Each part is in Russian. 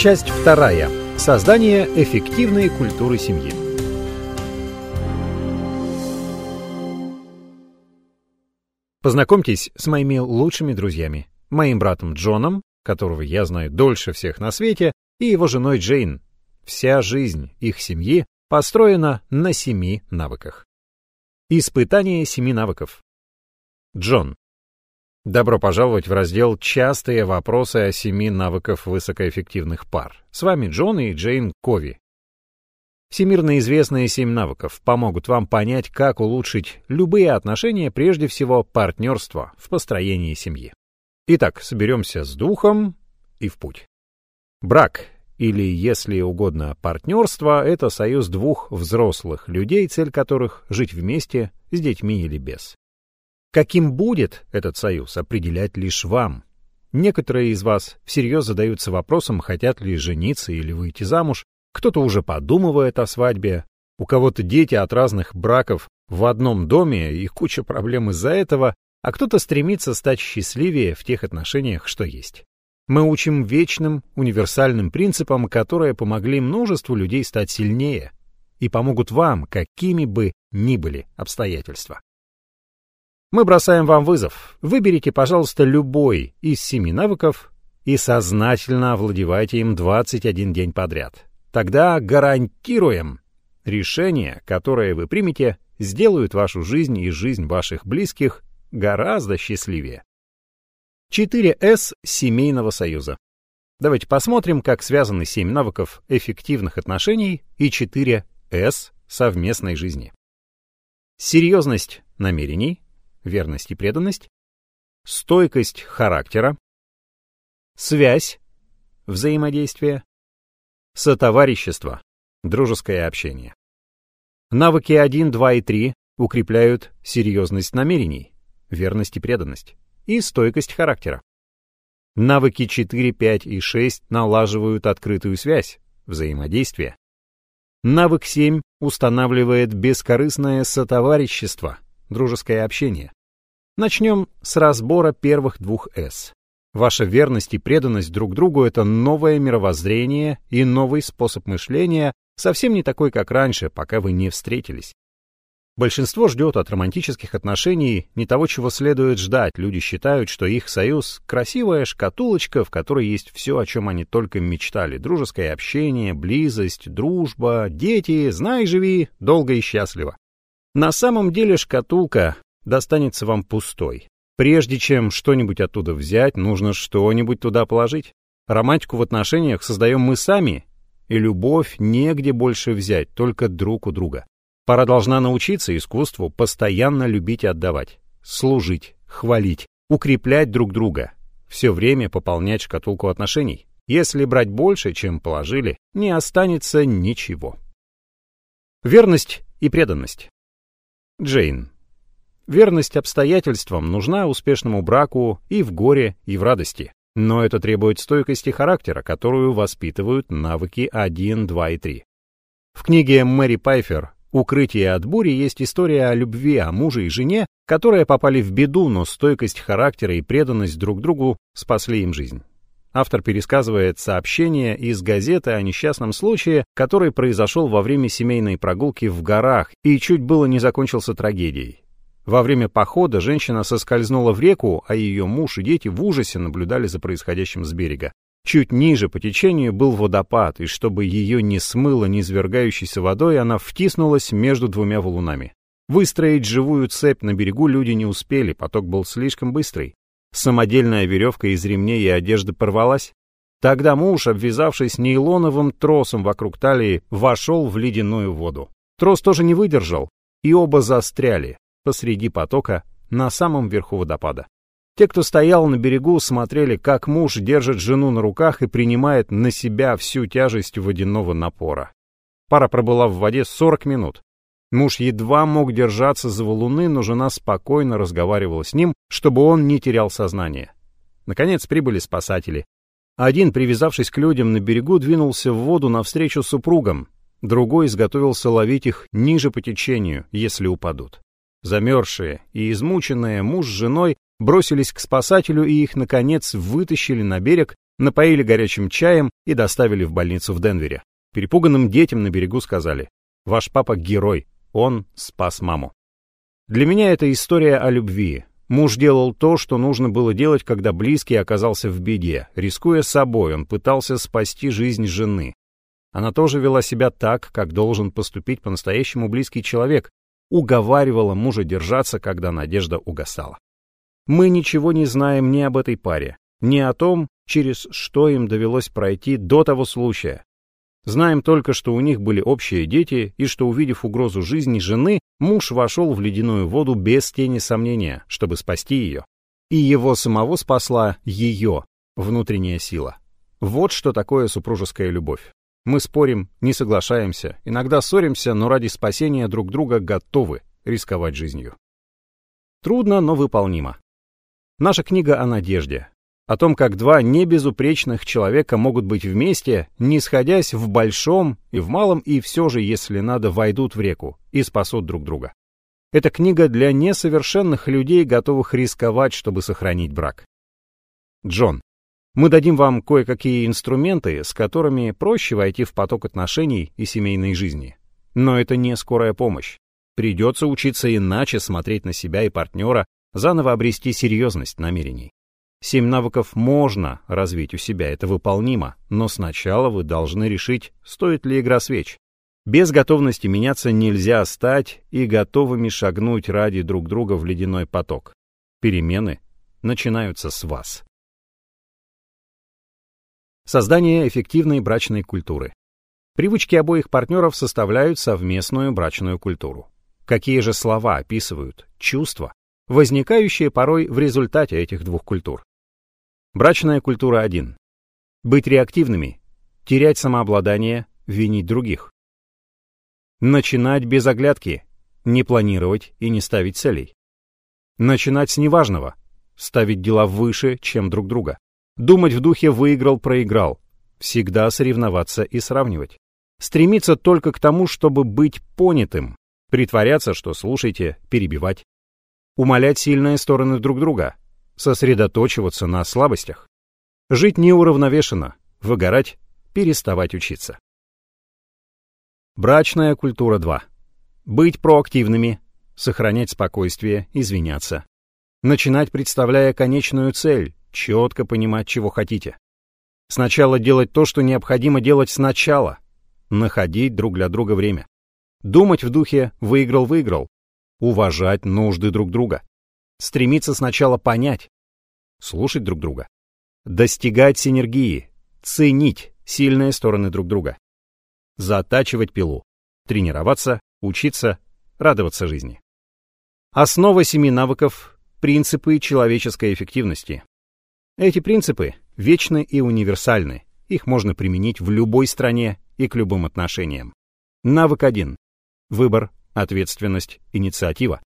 Часть вторая. Создание эффективной культуры семьи. Познакомьтесь с моими лучшими друзьями. Моим братом Джоном, которого я знаю дольше всех на свете, и его женой Джейн. Вся жизнь их семьи построена на семи навыках. Испытание семи навыков. Джон. Добро пожаловать в раздел «Частые вопросы о семи навыках высокоэффективных пар». С вами Джон и Джейн Кови. Всемирно известные семь навыков помогут вам понять, как улучшить любые отношения, прежде всего партнерство в построении семьи. Итак, соберемся с духом и в путь. Брак, или, если угодно, партнерство — это союз двух взрослых людей, цель которых — жить вместе, с детьми или без. Каким будет этот союз, определять лишь вам. Некоторые из вас всерьез задаются вопросом, хотят ли жениться или выйти замуж, кто-то уже подумывает о свадьбе, у кого-то дети от разных браков в одном доме и куча проблем из-за этого, а кто-то стремится стать счастливее в тех отношениях, что есть. Мы учим вечным, универсальным принципам, которые помогли множеству людей стать сильнее и помогут вам, какими бы ни были обстоятельства. Мы бросаем вам вызов. Выберите, пожалуйста, любой из семи навыков и сознательно овладевайте им 21 день подряд. Тогда гарантируем, решения, которые вы примете, сделают вашу жизнь и жизнь ваших близких гораздо счастливее. 4С семейного союза. Давайте посмотрим, как связаны 7 навыков эффективных отношений и 4С совместной жизни. Серьезность намерений, верность и преданность, стойкость характера, связь, взаимодействие, сотоварищество, дружеское общение. Навыки 1, 2 и 3 укрепляют серьезность намерений, верность и преданность, и стойкость характера. Навыки 4, 5 и 6 налаживают открытую связь, взаимодействие. Навык 7 устанавливает бескорыстное сотоварищество, дружеское общение. Начнем с разбора первых двух «С». Ваша верность и преданность друг другу — это новое мировоззрение и новый способ мышления, совсем не такой, как раньше, пока вы не встретились. Большинство ждет от романтических отношений не того, чего следует ждать. Люди считают, что их союз — красивая шкатулочка, в которой есть все, о чем они только мечтали. Дружеское общение, близость, дружба, дети, знай, живи, долго и счастливо. На самом деле шкатулка достанется вам пустой. Прежде чем что-нибудь оттуда взять, нужно что-нибудь туда положить. Романтику в отношениях создаем мы сами, и любовь негде больше взять, только друг у друга. Пора должна научиться искусству постоянно любить и отдавать, служить, хвалить, укреплять друг друга, все время пополнять шкатулку отношений. Если брать больше, чем положили, не останется ничего. Верность и преданность. Джейн. Верность обстоятельствам нужна успешному браку и в горе, и в радости. Но это требует стойкости характера, которую воспитывают навыки 1, 2 и 3. В книге Мэри Пайфер «Укрытие от бури» есть история о любви, о муже и жене, которые попали в беду, но стойкость характера и преданность друг другу спасли им жизнь. Автор пересказывает сообщение из газеты о несчастном случае, который произошел во время семейной прогулки в горах и чуть было не закончился трагедией. Во время похода женщина соскользнула в реку, а ее муж и дети в ужасе наблюдали за происходящим с берега. Чуть ниже по течению был водопад, и чтобы ее не смыло низвергающейся водой, она втиснулась между двумя валунами. Выстроить живую цепь на берегу люди не успели, поток был слишком быстрый. Самодельная веревка из ремней и одежды порвалась. Тогда муж, обвязавшись нейлоновым тросом вокруг талии, вошел в ледяную воду. Трос тоже не выдержал, и оба застряли посреди потока на самом верху водопада. Те, кто стоял на берегу, смотрели, как муж держит жену на руках и принимает на себя всю тяжесть водяного напора. Пара пробыла в воде 40 минут. Муж едва мог держаться за валуны, но жена спокойно разговаривала с ним, чтобы он не терял сознание. Наконец прибыли спасатели. Один, привязавшись к людям на берегу, двинулся в воду навстречу супругам, другой изготовился ловить их ниже по течению, если упадут. Замерзшие и измученные муж с женой бросились к спасателю и их, наконец, вытащили на берег, напоили горячим чаем и доставили в больницу в Денвере. Перепуганным детям на берегу сказали, «Ваш папа герой, он спас маму». Для меня это история о любви. Муж делал то, что нужно было делать, когда близкий оказался в беде. Рискуя собой, он пытался спасти жизнь жены. Она тоже вела себя так, как должен поступить по-настоящему близкий человек, уговаривала мужа держаться, когда надежда угасала. Мы ничего не знаем ни об этой паре, ни о том, через что им довелось пройти до того случая. Знаем только, что у них были общие дети, и что, увидев угрозу жизни жены, муж вошел в ледяную воду без тени сомнения, чтобы спасти ее. И его самого спасла ее внутренняя сила. Вот что такое супружеская любовь. Мы спорим, не соглашаемся, иногда ссоримся, но ради спасения друг друга готовы рисковать жизнью. Трудно, но выполнимо. Наша книга о надежде, о том, как два небезупречных человека могут быть вместе, не сходясь в большом и в малом, и все же, если надо, войдут в реку и спасут друг друга. Это книга для несовершенных людей, готовых рисковать, чтобы сохранить брак. Джон, мы дадим вам кое-какие инструменты, с которыми проще войти в поток отношений и семейной жизни. Но это не скорая помощь. Придется учиться иначе смотреть на себя и партнера, заново обрести серьезность намерений. Семь навыков можно развить у себя, это выполнимо, но сначала вы должны решить, стоит ли игра свеч. Без готовности меняться нельзя стать и готовыми шагнуть ради друг друга в ледяной поток. Перемены начинаются с вас. Создание эффективной брачной культуры. Привычки обоих партнеров составляют совместную брачную культуру. Какие же слова описывают чувства, возникающие порой в результате этих двух культур? Брачная культура 1. Быть реактивными, терять самообладание, винить других. Начинать без оглядки, не планировать и не ставить целей. Начинать с неважного, ставить дела выше, чем друг друга. Думать в духе «выиграл-проиграл», всегда соревноваться и сравнивать. Стремиться только к тому, чтобы быть понятым, притворяться, что слушаете, перебивать. Умолять сильные стороны друг друга, сосредоточиваться на слабостях. Жить неуравновешенно, выгорать, переставать учиться. Брачная культура 2. Быть проактивными, сохранять спокойствие, извиняться. Начинать, представляя конечную цель, четко понимать, чего хотите. Сначала делать то, что необходимо делать сначала. Находить друг для друга время. Думать в духе «выиграл-выиграл». Уважать нужды друг друга стремиться сначала понять, слушать друг друга, достигать синергии, ценить сильные стороны друг друга, затачивать пилу, тренироваться, учиться, радоваться жизни. Основа семи навыков – принципы человеческой эффективности. Эти принципы вечны и универсальны, их можно применить в любой стране и к любым отношениям. Навык 1. Выбор, ответственность, инициатива.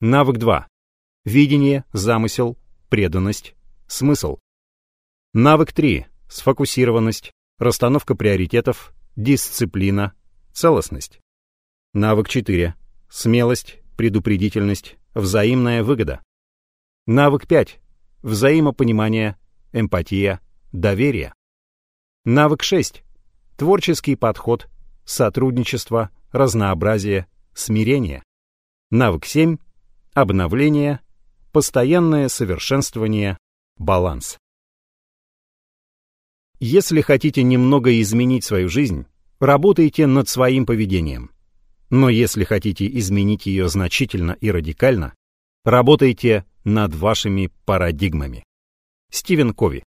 Навык 2. Видение, замысел, преданность, смысл. Навык 3. Сфокусированность, расстановка приоритетов, дисциплина, целостность. Навык 4. Смелость, предупредительность, взаимная выгода. Навык 5. Взаимопонимание, эмпатия, доверие. Навык 6. Творческий подход, сотрудничество, разнообразие, смирение. Навык 7. Обновление, Постоянное совершенствование, баланс. Если хотите немного изменить свою жизнь, работайте над своим поведением. Но если хотите изменить ее значительно и радикально, работайте над вашими парадигмами. Стивен Кови